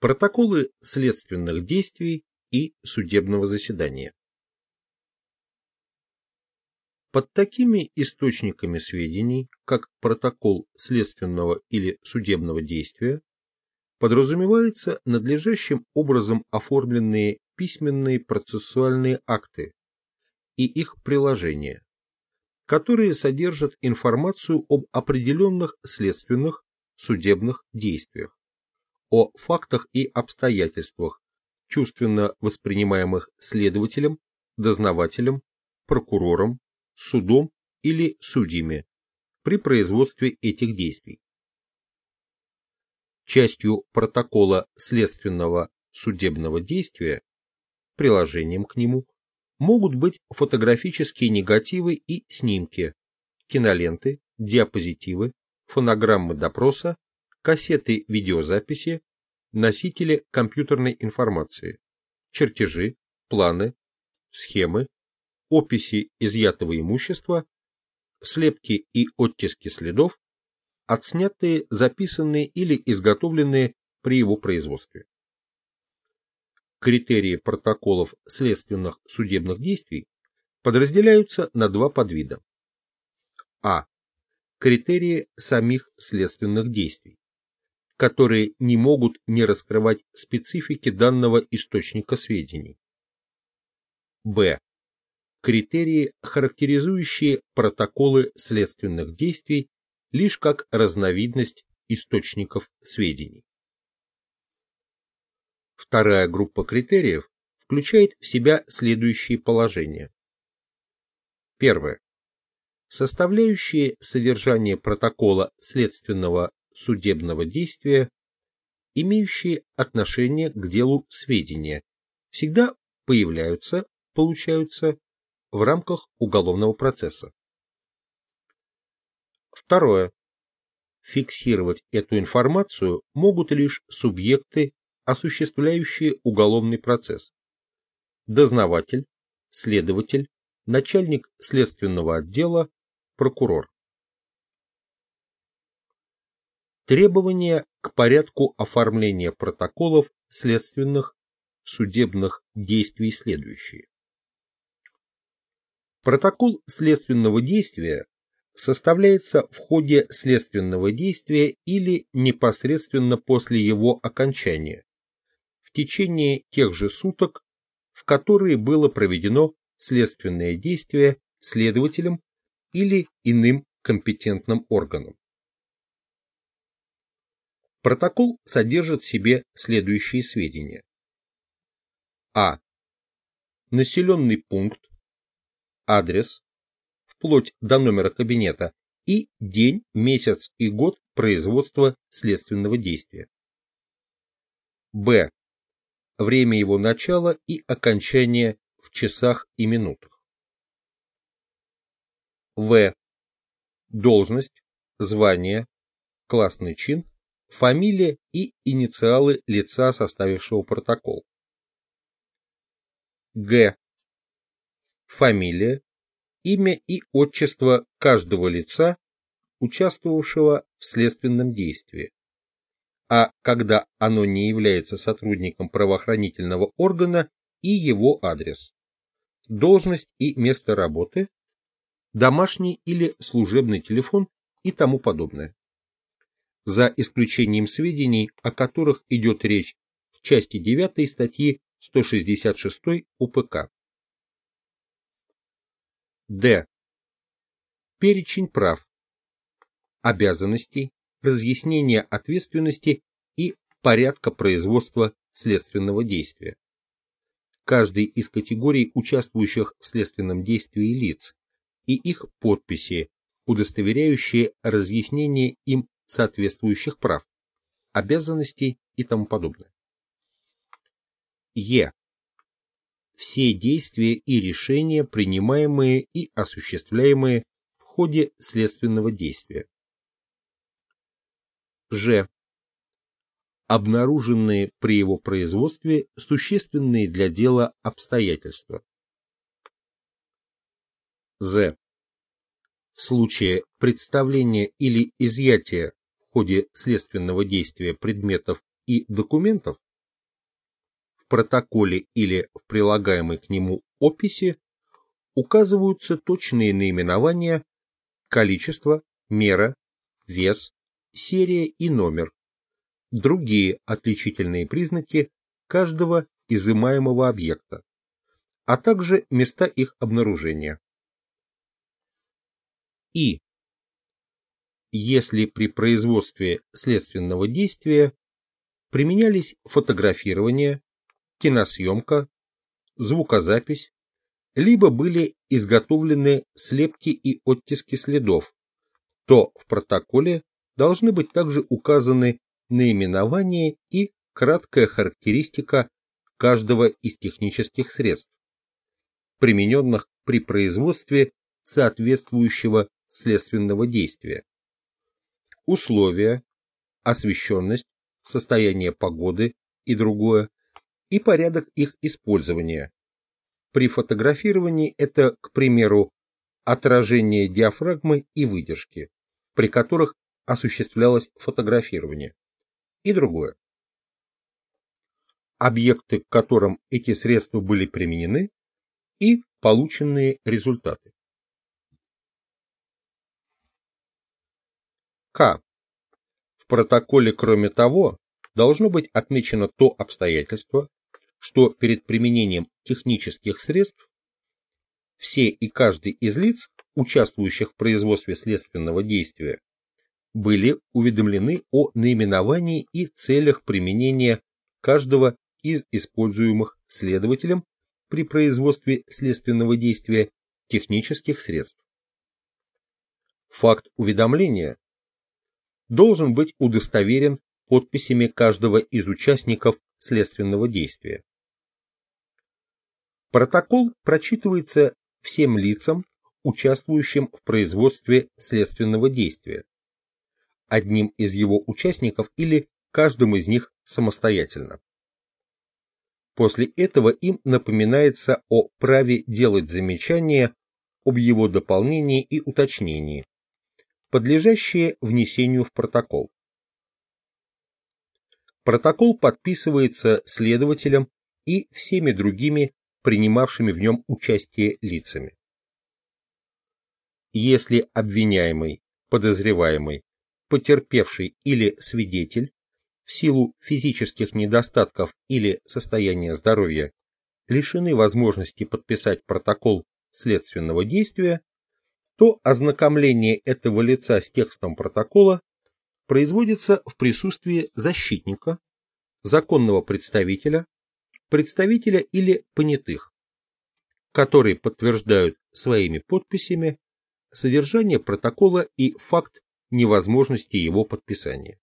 Протоколы следственных действий и судебного заседания. Под такими источниками сведений, как протокол следственного или судебного действия, подразумевается надлежащим образом оформленные письменные процессуальные акты и их приложения, которые содержат информацию об определенных следственных судебных действиях, о фактах и обстоятельствах, чувственно воспринимаемых следователем, дознавателем, прокурором, судом или судьями при производстве этих действий. Частью протокола следственного судебного действия, приложением к нему, могут быть фотографические негативы и снимки, киноленты, диапозитивы, фонограммы допроса, кассеты видеозаписи, носители компьютерной информации, чертежи, планы, схемы, описи изъятого имущества, слепки и оттиски следов, отснятые, записанные или изготовленные при его производстве. Критерии протоколов следственных судебных действий подразделяются на два подвида. А. Критерии самих следственных действий которые не могут не раскрывать специфики данного источника сведений. Б. Критерии, характеризующие протоколы следственных действий лишь как разновидность источников сведений. Вторая группа критериев включает в себя следующие положения. Первое. Составляющие содержание протокола следственного судебного действия, имеющие отношение к делу сведения, всегда появляются, получаются в рамках уголовного процесса. Второе. Фиксировать эту информацию могут лишь субъекты, осуществляющие уголовный процесс. Дознаватель, следователь, начальник следственного отдела, прокурор. Требования к порядку оформления протоколов следственных судебных действий следующие. Протокол следственного действия составляется в ходе следственного действия или непосредственно после его окончания, в течение тех же суток, в которые было проведено следственное действие следователем или иным компетентным органом. Протокол содержит в себе следующие сведения. А. Населенный пункт, адрес, вплоть до номера кабинета и день, месяц и год производства следственного действия. Б. Время его начала и окончания в часах и минутах. В. Должность, звание, классный чин, фамилия и инициалы лица, составившего протокол. Г. Фамилия, имя и отчество каждого лица, участвовавшего в следственном действии. А когда оно не является сотрудником правоохранительного органа и его адрес. Должность и место работы, домашний или служебный телефон и тому подобное за исключением сведений, о которых идет речь в части 9 статьи 166 УПК. Д. Перечень прав, обязанностей, разъяснения ответственности и порядка производства следственного действия. Каждый из категорий участвующих в следственном действии лиц и их подписи, удостоверяющие разъяснение им соответствующих прав, обязанностей и тому подобное. Е. Все действия и решения, принимаемые и осуществляемые в ходе следственного действия. Ж. Обнаруженные при его производстве существенные для дела обстоятельства. З. В случае представления или изъятия ходе следственного действия предметов и документов, протоколе или в прилагаемой к нему описи указываются точные наименования, количество, мера, вес, серия и номер, другие отличительные признаки каждого изымаемого объекта, а также места их обнаружения. И если при производстве следственного действия применялись фотографирование, киносъемка, звукозапись, либо были изготовлены слепки и оттиски следов, то в протоколе должны быть также указаны наименование и краткая характеристика каждого из технических средств, примененных при производстве соответствующего следственного действия. Условия, освещенность, состояние погоды и другое, и порядок их использования. При фотографировании это, к примеру, отражение диафрагмы и выдержки, при которых осуществлялось фотографирование, и другое. Объекты, к которым эти средства были применены, и полученные результаты. В протоколе, кроме того, должно быть отмечено то обстоятельство, что перед применением технических средств все и каждый из лиц, участвующих в производстве следственного действия, были уведомлены о наименовании и целях применения каждого из используемых следователем при производстве следственного действия технических средств. Факт уведомления должен быть удостоверен подписями каждого из участников следственного действия. Протокол прочитывается всем лицам, участвующим в производстве следственного действия, одним из его участников или каждым из них самостоятельно. После этого им напоминается о праве делать замечания об его дополнении и уточнении, подлежащие внесению в протокол. Протокол подписывается следователем и всеми другими принимавшими в нем участие лицами. Если обвиняемый, подозреваемый, потерпевший или свидетель в силу физических недостатков или состояния здоровья лишены возможности подписать протокол следственного действия, то ознакомление этого лица с текстом протокола производится в присутствии защитника, законного представителя, представителя или понятых, которые подтверждают своими подписями содержание протокола и факт невозможности его подписания.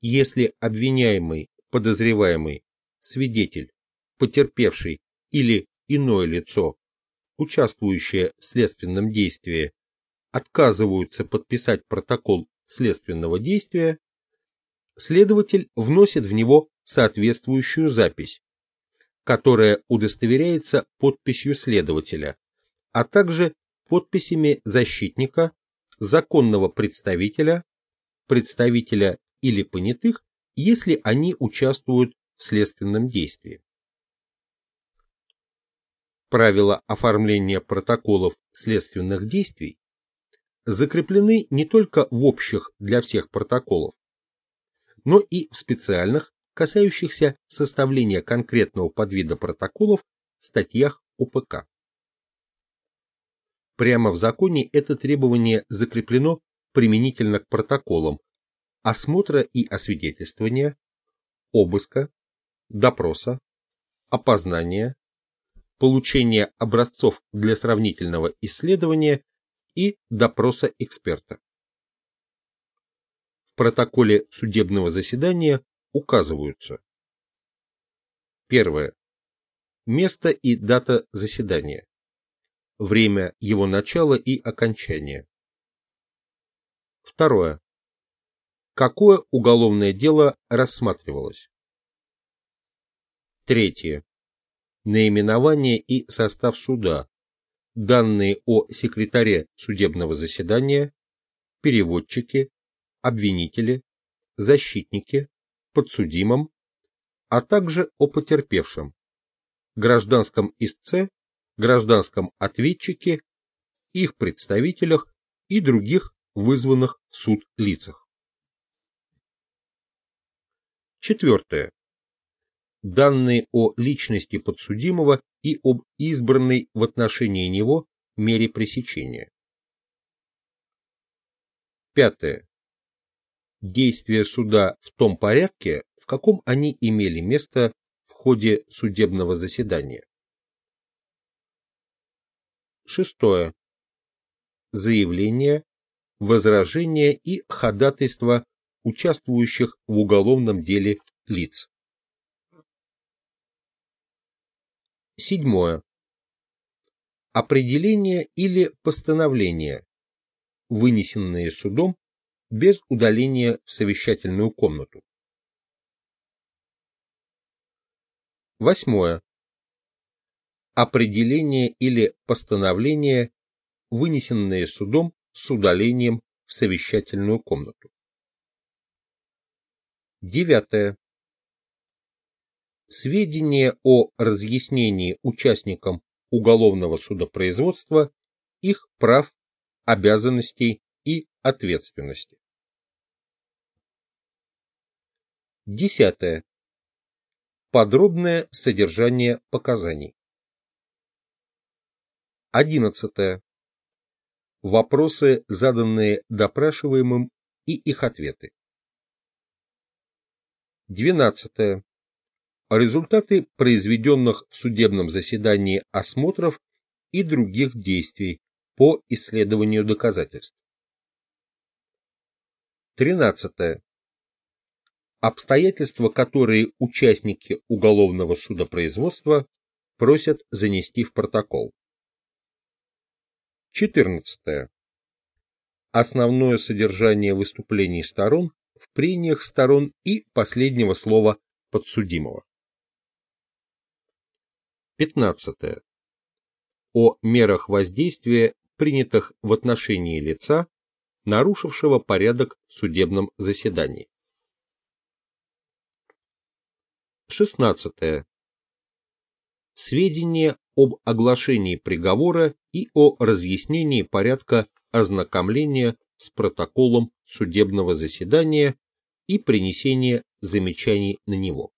Если обвиняемый, подозреваемый, свидетель, потерпевший или иное лицо, участвующее в следственном действии, отказываются подписать протокол следственного действия, следователь вносит в него соответствующую запись, которая удостоверяется подписью следователя, а также подписями защитника, законного представителя, представителя или понятых, если они участвуют в следственном действии. Правила оформления протоколов следственных действий закреплены не только в общих для всех протоколов, но и в специальных, касающихся составления конкретного подвида протоколов статьях УПК. Прямо в законе это требование закреплено применительно к протоколам осмотра и освидетельствования, обыска, допроса, опознания, получения образцов для сравнительного исследования и допроса эксперта. В протоколе судебного заседания указываются. Первое. Место и дата заседания. Время его начала и окончания. Второе. Какое уголовное дело рассматривалось? Третье. Наименование и состав суда. Данные о секретаре судебного заседания, переводчике, обвинителе, защитнике, подсудимом, а также о потерпевшем, гражданском истце, гражданском ответчике, их представителях и других вызванных в суд лицах. Четвертое. Данные о личности подсудимого и об избранной в отношении него мере пресечения. Пятое. Действия суда в том порядке, в каком они имели место в ходе судебного заседания. Шестое. Заявления, возражения и ходатайства участвующих в уголовном деле лиц. Седьмое. Определение или постановление, вынесенные судом без удаления в совещательную комнату. Восьмое. Определение или постановление, вынесенные судом с удалением в совещательную комнату. Девятое. Сведения о разъяснении участникам уголовного судопроизводства их прав, обязанностей и ответственности. Десятое. Подробное содержание показаний. Одиннадцатое. Вопросы, заданные допрашиваемым и их ответы. Двенадцатое. Результаты произведенных в судебном заседании осмотров и других действий по исследованию доказательств. 13. Обстоятельства, которые участники уголовного судопроизводства просят занести в протокол. 14. Основное содержание выступлений сторон в прениях сторон и последнего слова подсудимого. 15. О мерах воздействия, принятых в отношении лица, нарушившего порядок в судебном заседании. 16. Сведения об оглашении приговора и о разъяснении порядка ознакомления с протоколом судебного заседания и принесения замечаний на него.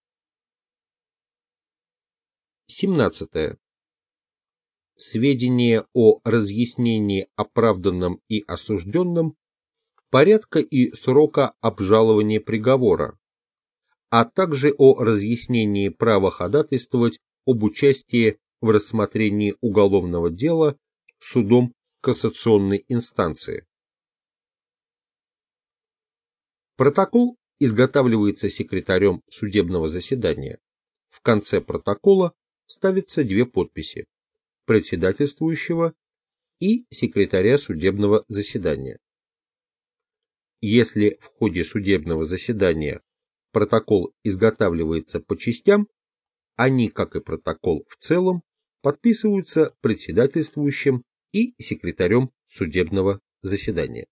17. Сведения о разъяснении оправданном и осужденном порядка и срока обжалования приговора, а также о разъяснении права ходатайствовать об участии в рассмотрении уголовного дела судом кассационной инстанции. Протокол изготавливается секретарем судебного заседания. В конце протокола ставятся две подписи – председательствующего и секретаря судебного заседания. Если в ходе судебного заседания протокол изготавливается по частям, они, как и протокол в целом, подписываются председательствующим и секретарем судебного заседания.